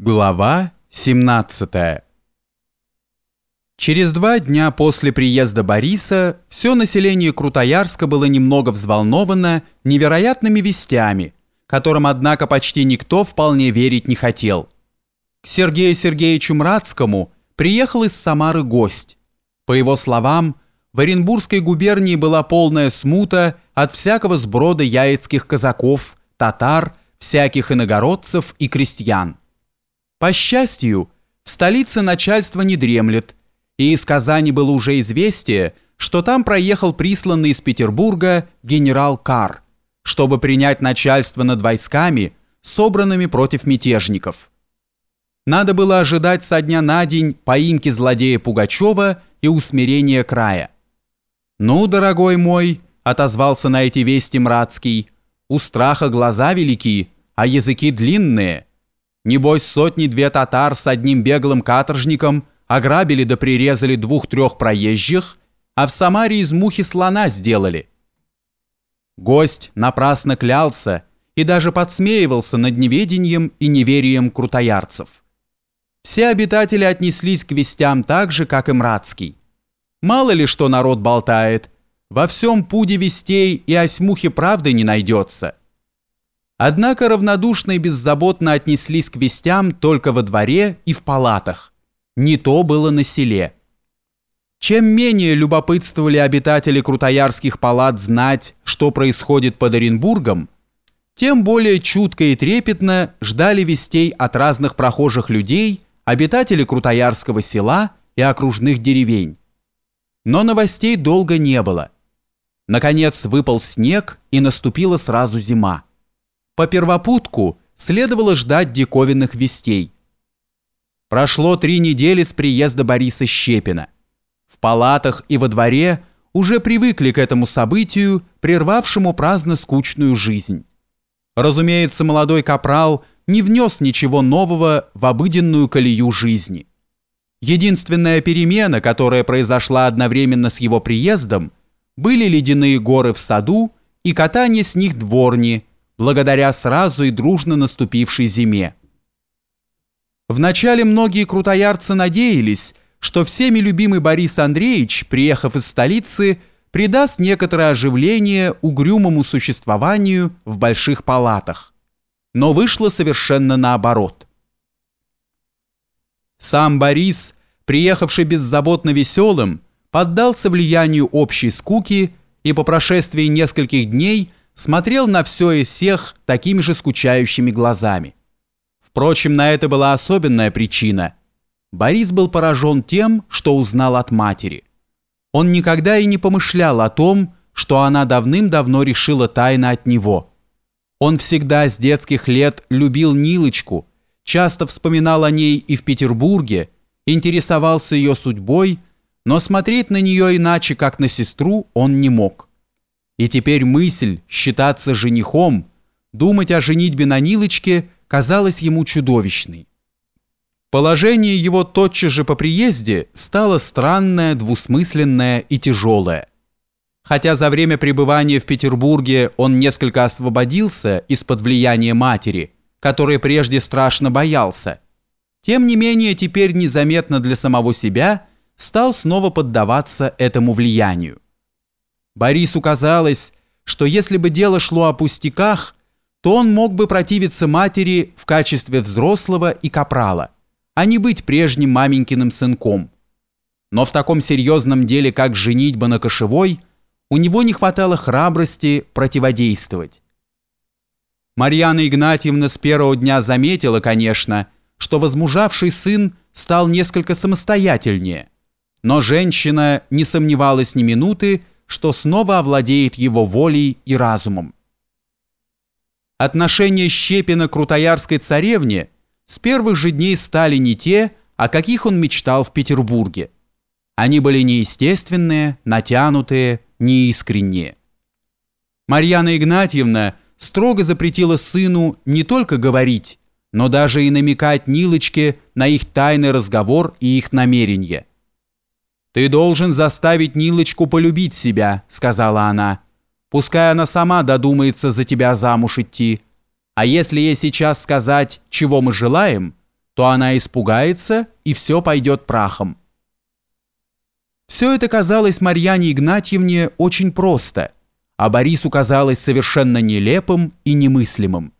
Глава 17 Через два дня после приезда Бориса все население Крутоярска было немного взволновано невероятными вестями, которым, однако, почти никто вполне верить не хотел. К Сергею Сергеевичу Мрацкому приехал из Самары гость. По его словам, в Оренбургской губернии была полная смута от всякого сброда яицких казаков, татар, всяких иногородцев и крестьян. По счастью, в столице начальство не дремлет, и из Казани было уже известие, что там проехал присланный из Петербурга генерал Кар, чтобы принять начальство над войсками, собранными против мятежников. Надо было ожидать со дня на день поимки злодея Пугачева и усмирения края. «Ну, дорогой мой», — отозвался на эти вести Мрацкий, — «у страха глаза велики, а языки длинные». Небось, сотни-две татар с одним беглым каторжником ограбили да прирезали двух-трех проезжих, а в Самаре из мухи слона сделали. Гость напрасно клялся и даже подсмеивался над неведением и неверием крутоярцев. Все обитатели отнеслись к вестям так же, как и Мрацкий. Мало ли что народ болтает, во всем пуде вестей и осьмухи правды не найдется. Однако равнодушно и беззаботно отнеслись к вестям только во дворе и в палатах. Не то было на селе. Чем менее любопытствовали обитатели крутоярских палат знать, что происходит под Оренбургом, тем более чутко и трепетно ждали вестей от разных прохожих людей, обитателей Крутоярского села и окружных деревень. Но новостей долго не было. Наконец выпал снег и наступила сразу зима. По первопутку следовало ждать диковинных вестей. Прошло три недели с приезда Бориса Щепина. В палатах и во дворе уже привыкли к этому событию, прервавшему праздно скучную жизнь. Разумеется, молодой капрал не внес ничего нового в обыденную колею жизни. Единственная перемена, которая произошла одновременно с его приездом, были ледяные горы в саду и катание с них дворни – благодаря сразу и дружно наступившей зиме. Вначале многие крутоярцы надеялись, что всеми любимый Борис Андреевич, приехав из столицы, придаст некоторое оживление угрюмому существованию в больших палатах. Но вышло совершенно наоборот. Сам Борис, приехавший беззаботно веселым, поддался влиянию общей скуки и по прошествии нескольких дней – смотрел на все и всех такими же скучающими глазами. Впрочем, на это была особенная причина. Борис был поражен тем, что узнал от матери. Он никогда и не помышлял о том, что она давным-давно решила тайно от него. Он всегда с детских лет любил Нилочку, часто вспоминал о ней и в Петербурге, интересовался ее судьбой, но смотреть на нее иначе, как на сестру, он не мог. И теперь мысль считаться женихом, думать о женитьбе на Нилочке казалась ему чудовищной. Положение его тотчас же по приезде стало странное, двусмысленное и тяжелое. Хотя за время пребывания в Петербурге он несколько освободился из-под влияния матери, которой прежде страшно боялся, тем не менее теперь незаметно для самого себя стал снова поддаваться этому влиянию. Борису казалось, что если бы дело шло о пустяках, то он мог бы противиться матери в качестве взрослого и капрала, а не быть прежним маменькиным сынком. Но в таком серьезном деле, как женитьба на кошевой, у него не хватало храбрости противодействовать. Марьяна Игнатьевна с первого дня заметила, конечно, что возмужавший сын стал несколько самостоятельнее, но женщина не сомневалась ни минуты, что снова овладеет его волей и разумом. Отношения Щепина к Крутоярской царевне с первых же дней стали не те, о каких он мечтал в Петербурге. Они были неестественные, натянутые, неискренние. Марьяна Игнатьевна строго запретила сыну не только говорить, но даже и намекать Нилочке на их тайный разговор и их намерения – «Ты должен заставить Нилочку полюбить себя», — сказала она. «Пускай она сама додумается за тебя замуж идти. А если ей сейчас сказать, чего мы желаем, то она испугается, и все пойдет прахом». Все это казалось Марьяне Игнатьевне очень просто, а Борису казалось совершенно нелепым и немыслимым.